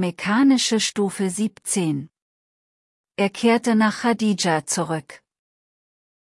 mechanische Stufe 17. Er kehrte nach Khadija zurück.